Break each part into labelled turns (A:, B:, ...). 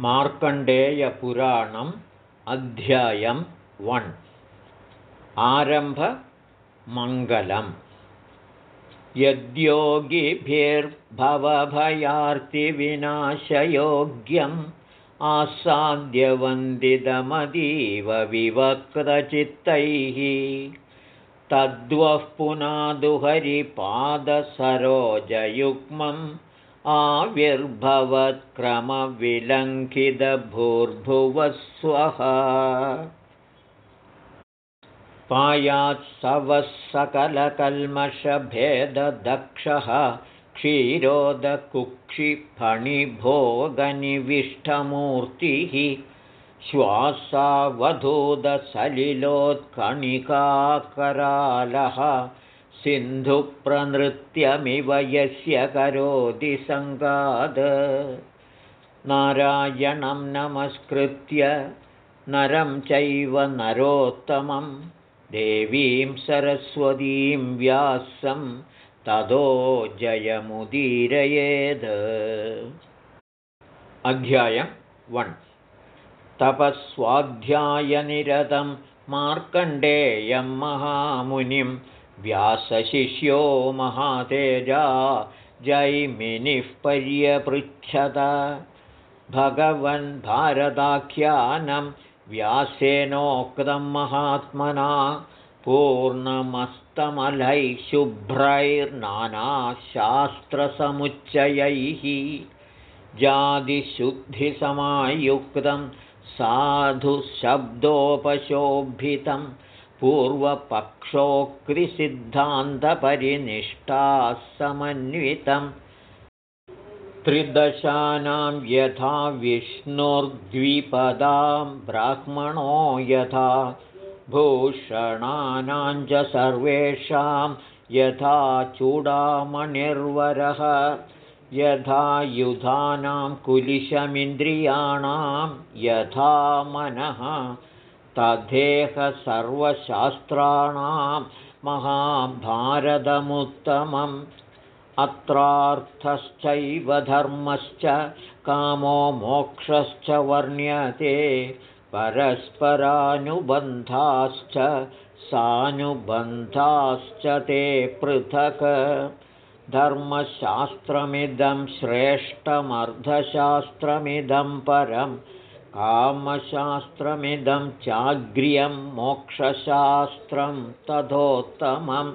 A: मार्कण्डेयपुराणम् अध्यायं वन्. आरम्भमङ्गलम् यद्योगिभिर्भवभयार्तिविनाशयोग्यम् आसाद्यवन्दितमतीव विवक्तचित्तैः तद्वः पुनादुहरिपादसरोजयुग्मम् आविर्भवत्क्रमविलङ्घितभूर्भुवस्वः पायात्सवः सकलकल्मषभेददक्षः क्षीरोदकुक्षिफणिभोगनिविष्टमूर्तिः श्वासावधूतसलिलोत्कणिकाकरालः सिन्धुप्रनृत्यमिव यस्य करोति सङ्गाद। नारायणं नमस्कृत्य नरं चैव नरोत्तमं। देवीं सरस्वतीं व्यासं ततो जयमुदीरयेद्। अध्यायं वन्। तपःस्वाध्यायनिरतं मार्कण्डेयं महामुनिं व्यासशिष्यो महातेजा जैमिनिः पर्यपृच्छत। भगवन् भारताख्यानं व्यासेनोक्तं महात्मना पूर्णमस्तमलैः शुभ्रैर्नानाशास्त्रसमुच्चयैः जातिशुद्धिसमायुक्तं साधुशब्दोपशोभितं समन्वितम् त्रिदशानां यथा विष्णुर्द्विपदां ब्राह्मणो यथा भूषणानां च सर्वेषां यथा चूडामणिर्वरः यथा युधानां कुलिशमिन्द्रियाणां यथा मनः तथेह सर्वशास्त्राणां महाभारतमुत्तमम् अत्रार्थश्चैव धर्मश्च कामो मोक्षश्च वर्ण्यते परस्परानुबन्धाश्च सानुबन्धाश्च ते पृथक्। धर्मशास्त्रमिदं श्रेष्ठमर्धशास्त्रमिदं परं कामशास्त्रमिदं चाग्र्यं मोक्षशास्त्रं तथोत्तमम्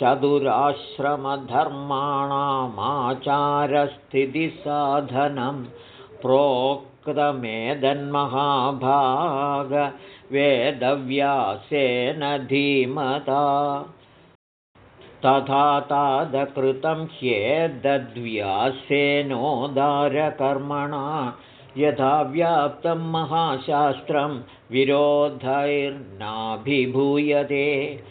A: चतुराश्रमधर्माणामाचारस्थितिसाधनं प्रोक्तमेदन्महाभागवेदव्यासेन धीमता। तथा तादकृतं ह्येदद्व्यासेनोदारकर्मणा यथा व्याप्तं महाशास्त्रं विरोधैर्नाभिभूयते।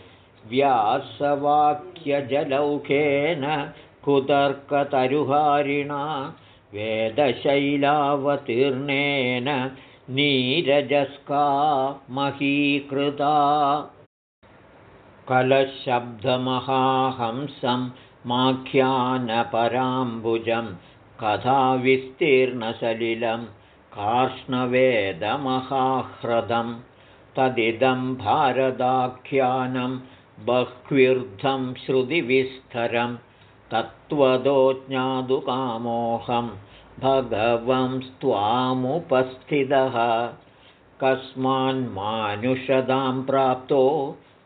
A: व्यासवाक्यजलौकेन कुतर्कतरुहारिणा वेदशैलावतीर्णेन नीरजस्का महीकृता। कलशब्दमहाहंसं माख्यानपराम्बुजं कथाविस्तीर्णसलिलं कार्ष्णवेदमहाह्रदं तदिदं भारदाख्यानं बह्व्यर्थं श्रुतिविस्तरं तत्त्वतो ज्ञातुकामोऽहं भगवंस्त्वामुपस्थितः कस्मान्मानुषदां प्राप्तो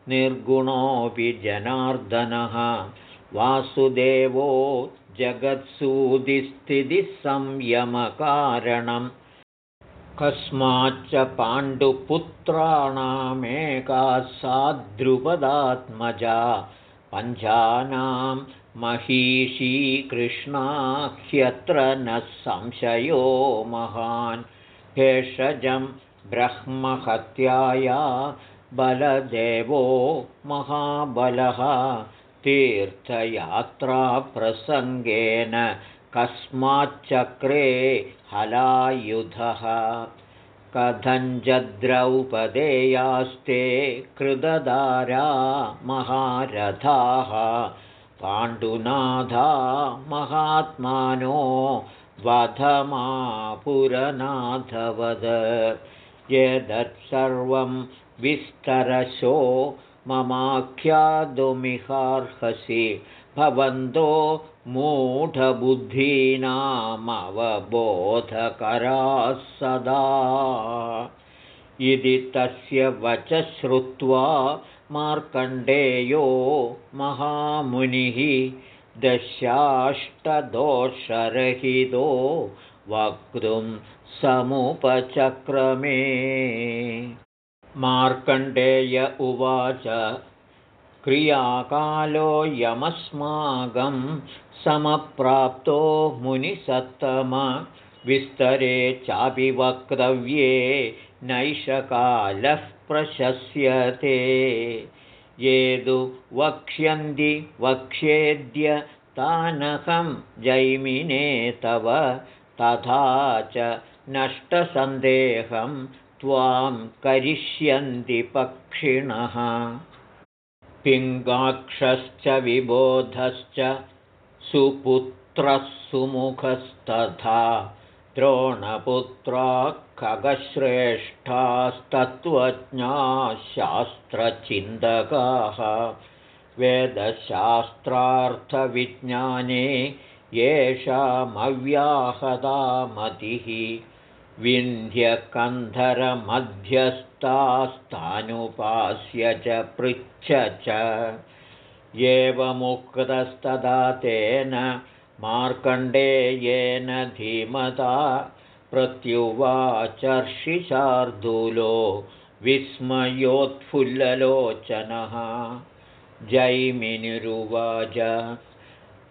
A: निर्गुणोऽपि जनार्दनः वासुदेवो जगत्सूदिस्थितिसंयमकारणम् कस्माच्च पाण्डुपुत्राणामेका साद्रुपदात्मजा पञ्चानां महिषी कृष्णाह्यत्र न संशयो महान्। भेषजं ब्रह्महत्याया बलदेवो महाबलः तीर्थयात्राप्रसङ्गेन कस्माच्चक्रे हलायुधः। कथञ्जद्रौपदेयास्ते कृददारा महारथाः। पाण्डुनाथा महात्मानो वधमापुरनाथवद। यदत्सर्वं विस्तरशो ममाख्यातुमिहार्हसि भवन्तो मूढबुद्धीनामवबोधकराः सदा। इति तस्य वच श्रुत्वा मार्कण्डेयो महामुनिः दशाष्टदोषरहितो वक्तुं समुपचक्रमे मार्कण्डेय उवाच क्रियाकालो यमस्माकं समप्राप्तो मुनिसत्तमविस्तरे चापि वक्तव्ये नैषकालः प्रशस्यते। ये तु वक्ष्यन्ति वक्ष्येद्य तानहं जैमिने तव तथा च नष्टसन्देहं त्वां करिष्यन्ति पक्षिणः। पिङ्गाक्षश्च विबोधश्च सुपुत्रः सुमुखस्तथा द्रोणपुत्रा खगश्रेष्ठास्तत्त्वज्ञाशास्त्रचिन्तकाः वेदशास्त्रार्थविज्ञाने येषामव्याहता मतिः विन्ध्यकन्धरमध्यस्थास्तानुपास्य च पृच्छ च। एवमुक्तस्तदा तेन मार्कण्डेयेन धीमता प्रत्युवाचर्षिशार्दूलो विस्मयोत्फुल्ललोचनः। जैमिनिरुवाच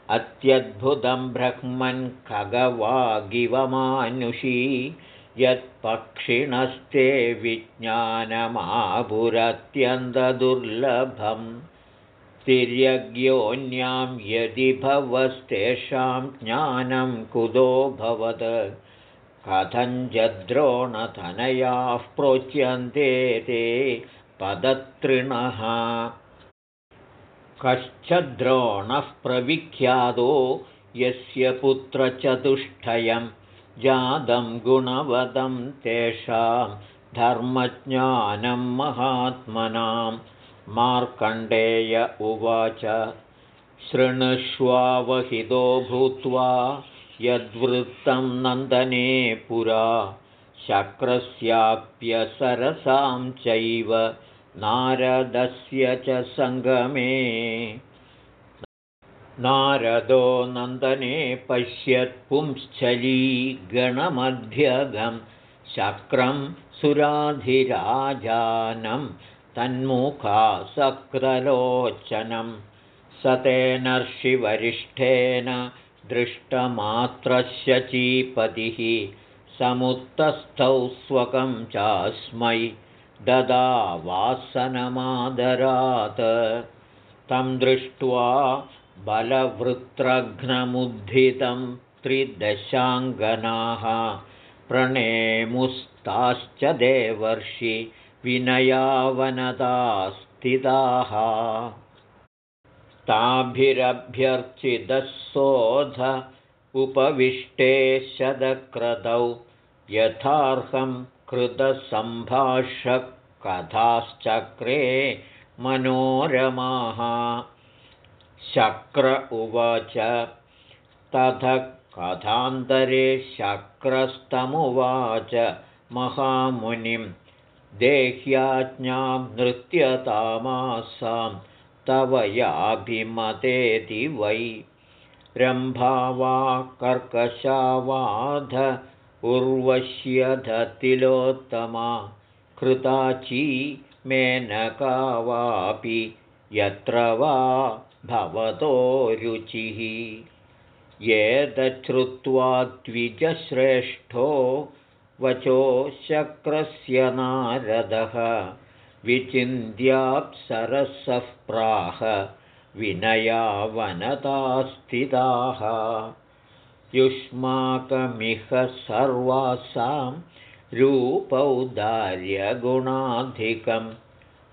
A: अत्यद्भुतं ब्रह्मन् खगवागिवमानुषी यत्पक्षिणस्ते विज्ञानमापुरत्यन्तदुर्लभम् तिर्यज्ञोऽन्यां यदि भवस्तेषां ज्ञानं कुतो भवत्। कथञ्जद्रोणतनयाः प्रोच्यन्ते ते पदतृणः। कश्चद्रोणः प्रविख्यातो यस्य पुत्रचतुष्टयं जातं गुणवदं तेषां धर्मज्ञानं महात्मनां। मार्कण्डेय उवाच शृणुष्वावहितो भूत्वा यद्वृत्तं नन्दने पुरा शक्रस्याप्यसरसां चैव नारदस्य च सङ्गमे नारदो नन्दने पश्यत्पुंश्चलीगणमध्यगं शक्रं सुराधिराजानं तन्मुखासक्रलोचनं स तेनर्षिवरिष्ठेन दृष्टमात्रस्य चीपतिः समुत्तस्थौ स्वकं चास्मै ददा वासनमादरात् तं दृष्ट्वा बलवृत्रघ्नमुद्धितं त्रिदशाङ्गनाः प्रणेमुस्ताश्च देवर्षि विनयावनदास्थिताः। ताभिरभ्यर्चितः उपविष्टे शतक्रतौ यथार्हं कृतसम्भाषकथाश्चक्रे मनोरमाः शक्र उवाच। तथ कथान्तरे शक्रस्तमुवाच महामुनिं। देह्याज्ञां नृत्यतामासां तव याभिमतेति वै। रम्भावा कर्कशावाध उर्वश्यधतिलोत्तमा। कृताची मेनका वापि यत्र वा भवतो रुचिः। एतच्छ्रुत्वा द्विजश्रेष्ठो वचो शक्रस्य नारदः। विचिन्त्याप्सरसः प्राह विनयावनतास्थिताः युष्माकमिह सर्वासां रूपौदार्यगुणाधिकम्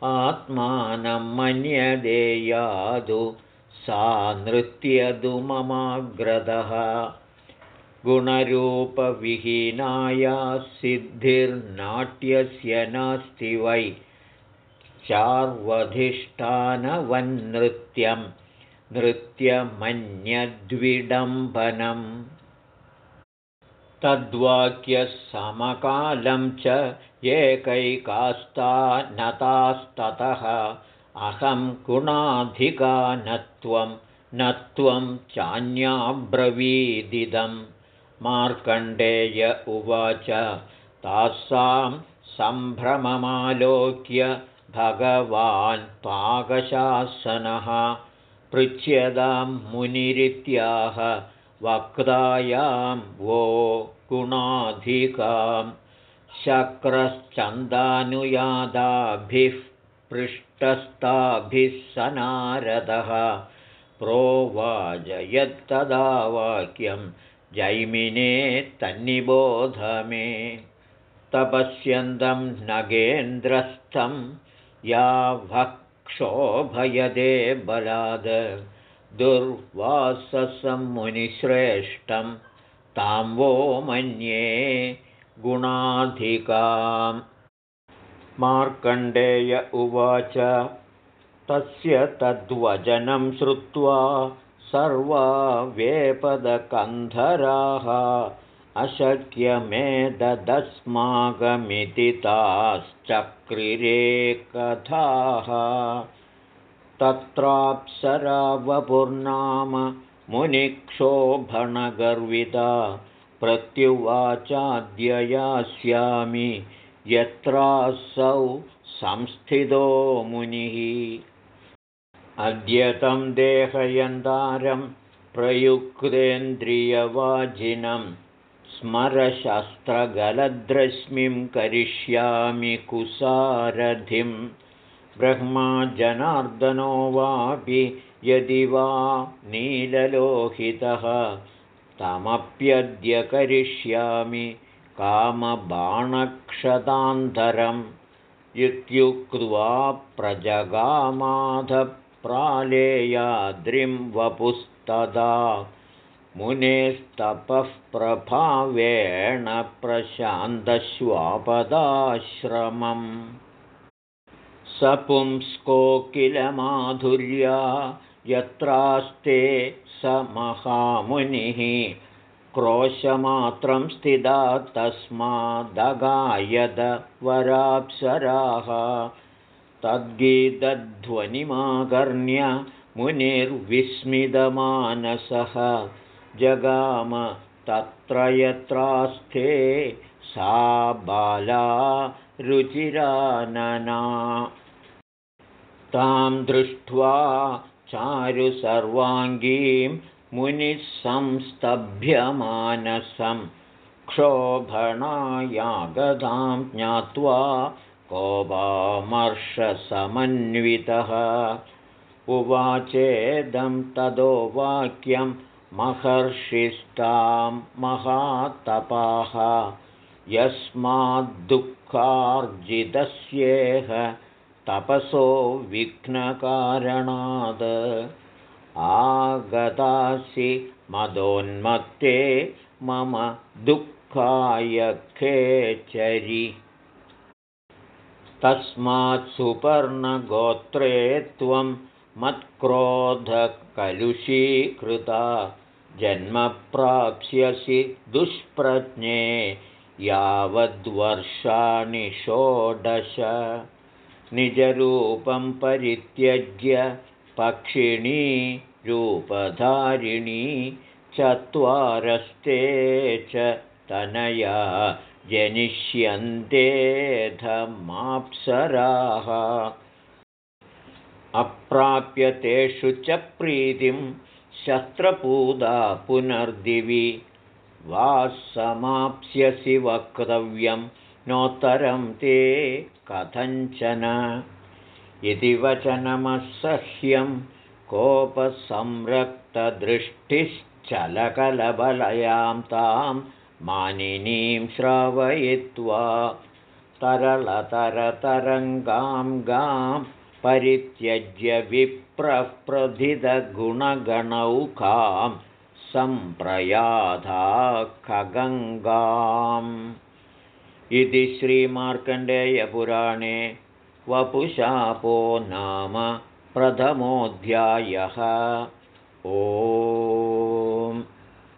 A: आत्मानं मन्यदेयादु सा नृत्यदु ममाग्रदः। गुणरूपविहीनाया सिद्धिर्नाट्यस्य नास्ति वै। चार्वधिष्ठानवन्नृत्यं नृत्यमन्यद्विडम्बनम्। तद्वाक्यसमकालं च एकैकास्ता नतास्ततः अहं गुणाधिका न त्वं न त्वं चान्याब्रवीदिदं मार्कण्डेय उवाच तासां सम्भ्रममालोक्य भगवान् पाकशासनः पृच्छ्यतां मुनिरित्याह वक्तायां वो गुणाधिकां शक्रश्चन्दानुयादाभिः पृष्टस्ताभिः स नारदः। प्रोवाजयत्तदा वाक्यं जैमिने तन्निबोध मे। तपस्यन्तं नगेन्द्रस्थं या भक्षोभयदे बलाद। दुर्वाससमुनिश्रेष्ठं तां वो मन्ये गुणाधिकाम्। मार्कण्डेय उवाच तस्य तद्वचनं श्रुत्वा सर्वा वेपदकन्धराः अशक्यमेदस्माकमिति ताश्चक्रिरे कथाः तत्राप्सरावपुर्नाम मुनिक्षोभणगर्विता प्रत्युवाचाद्ययास्यामि यत्रासौ संस्थितो मुनिः। अद्यतं देहयन्तारं प्रयुक्तेन्द्रियवाजिनं स्मरशस्त्रगलद्रश्मिं करिष्यामि कुसारथिम् ब्रह्मा जनार्दनो वापि यदि वा नीललोहितः तमप्यद्य करिष्यामि कामबाणक्षतान्तरम् इत्युक्त्वा प्रजगामाधप्रालेयाद्रिं वपुस्तदा मुनेस्तपः प्रभावेण प्रशान्तश्वापदाश्रमम्। स यत्रास्ते स महामुनिः क्रोशमात्रं स्थिता तस्मादगायदवराप्सराः तद्गीतध्वनिमाकर्ण्य मुनिर्विस्मितमानसः। जगाम तत्र यत्रास्ते सा बाला रुचिरानना। तां दृष्ट्वा चारु सर्वाङ्गीं मुनिः संस्तभ्यमानसं क्षोभणायागतां ज्ञात्वा कोपामर्षसमन्वितः। उवाचेदं तदो वाक्यं महर्षिस्तां महातपाः। यस्माद्दुःखार्जितस्येह तपसो विघ्नकारणाद् आगतासि मदोन्मत्ते मम दुःखाय खेचरि। तस्मात् सुपर्णगोत्रे त्वं मत्क्रोधकलुषीकृता जन्म प्राप्स्यसि दुष्प्रज्ञे यावद्वर्षाणि षोडश निजरूपं परित्यज्य पक्षिणी रूपधारिणी चत्वारस्ते च तनया जनिष्यन्तेधमाप्सराः अप्राप्य तेषु च प्रीतिं शस्त्रपूदा पुनर्दिवि। वा समाप्स्यसि वक्तव्यं नोत्तरं ते कथञ्चन। इति वचनमसह्यं कोपसंरक्तदृष्टिश्चलकलबलयां तां मानिनीं श्रावयित्वा तरलतरतरङ्गां गां परित्यज्य विप्रप्रथितगुणगणौकां सम्प्रयाधा खगङ्गाम् इति श्रीमार्कण्डेयपुराणे वपुशापो नाम प्रथमोऽध्यायः। ओ